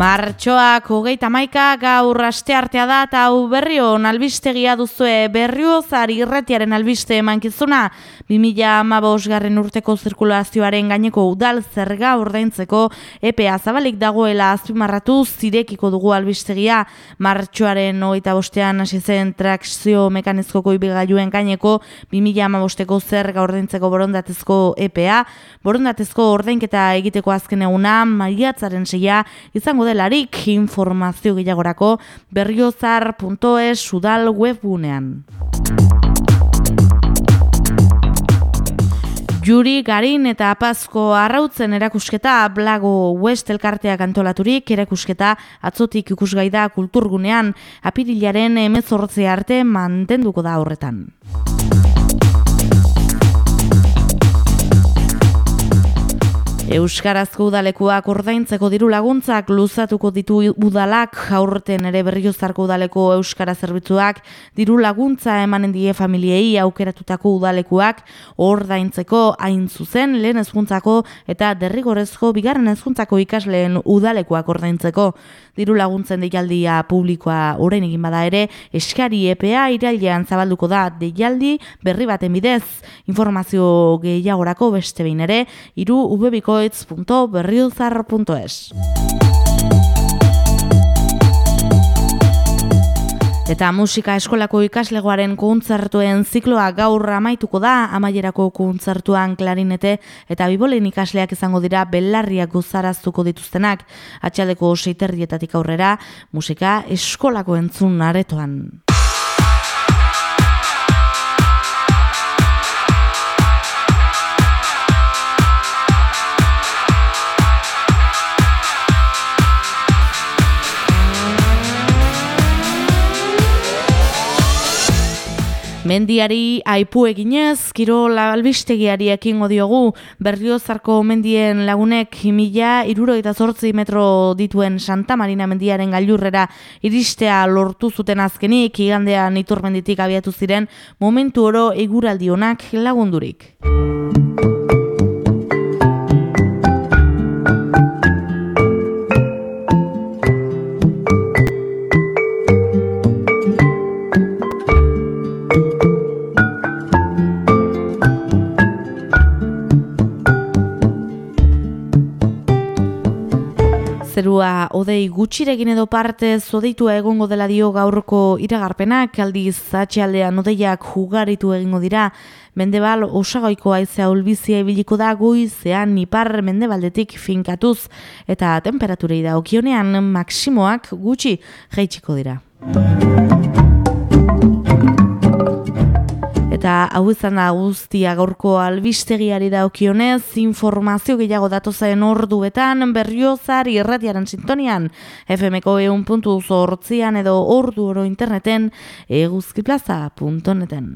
Martxoak hogeita maika gaur aste artea da eta hau berrio albistegia duzue. Berriozari irretiaren albiste emankizuna 2008 garren urteko zirkulazioaren gaineko udal zerga ordaintzeko EPA zabalik dagoela azpimarratu zirekiko dugu albistegia. Martxoaren hogeita bostean hasi zen trakzio mekanizkoko ibigaiuen gaineko 2008ko zerga ordaintzeko borondatezko EPA borondatezko ordainketa egiteko azken eguna maiatzaren seia izango delarik informazio gehiagorako berriozar.es udal webgunean. Juri Garin eta Apazko arrautzen erakusketa Blago West elkarteak antolaturik erakusketa atzotik ikusgai da kulturgunean apirilaren emezortze arte mantenduko da horretan. Euskarazko udalekuak ordaintzeko diru laguntzak luzatuko ditu udalak. Aurten ere berriozarko udaleko Euskara zerbitzuak diru laguntza emanen die familiei aukeratutako udalekuak ordaintzeko. Hain zuzen lehen ezkuntzako eta derrigorezko bigarren ezkuntzako ikasleen udalekuak ordaintzeko. Diru laguntzen deialdia publikoa orain egin bada ere eskari EPA irailean zabalduko da deialdi berri baten bidez informazio gehiagorako beste behin ere iru ubebiko www.berriozar.es Eta musika eskolako ikaslegoaren kontzertuen zikloa gaur amaituko da, amaierako kontzertuan klarinete eta bibolen ikasleak izango dira belarriak gozaraztuko dituztenak, atxaleko seiterrietatik aurrera, musika eskolako entzun aretoan. Mendiari aipu eginez, kirol albistegiari ekingo diogu, berriozarko mendien lagunek mila iruro eta zortzi metro dituen Santa Marina mendiaren gailurrera iristea lortu zuten azkenik, igandean iturmenditik abiatu ziren, momentu oro eguraldionak lagundurik. Zerua odei gutxirekin edo parte zodeitua egongo dela dio gaurko iragarpenak, aldiz atxealdean odeiak jugaritu egingo dira, mendebal osagoiko aizea ulbizia ibiliko da goizean ipar mendebaldetik finkatuz, eta temperaturei da okionean maksimoak gutxi jaitsiko dira. Eta hau izan da guztia gaurko albistegiari daukionez, informazio gehiago datozen orduetan berriozar irratiaren sintonian, FMko eun puntu zortzian edo ordu oro interneten eguzkiplaza.neten.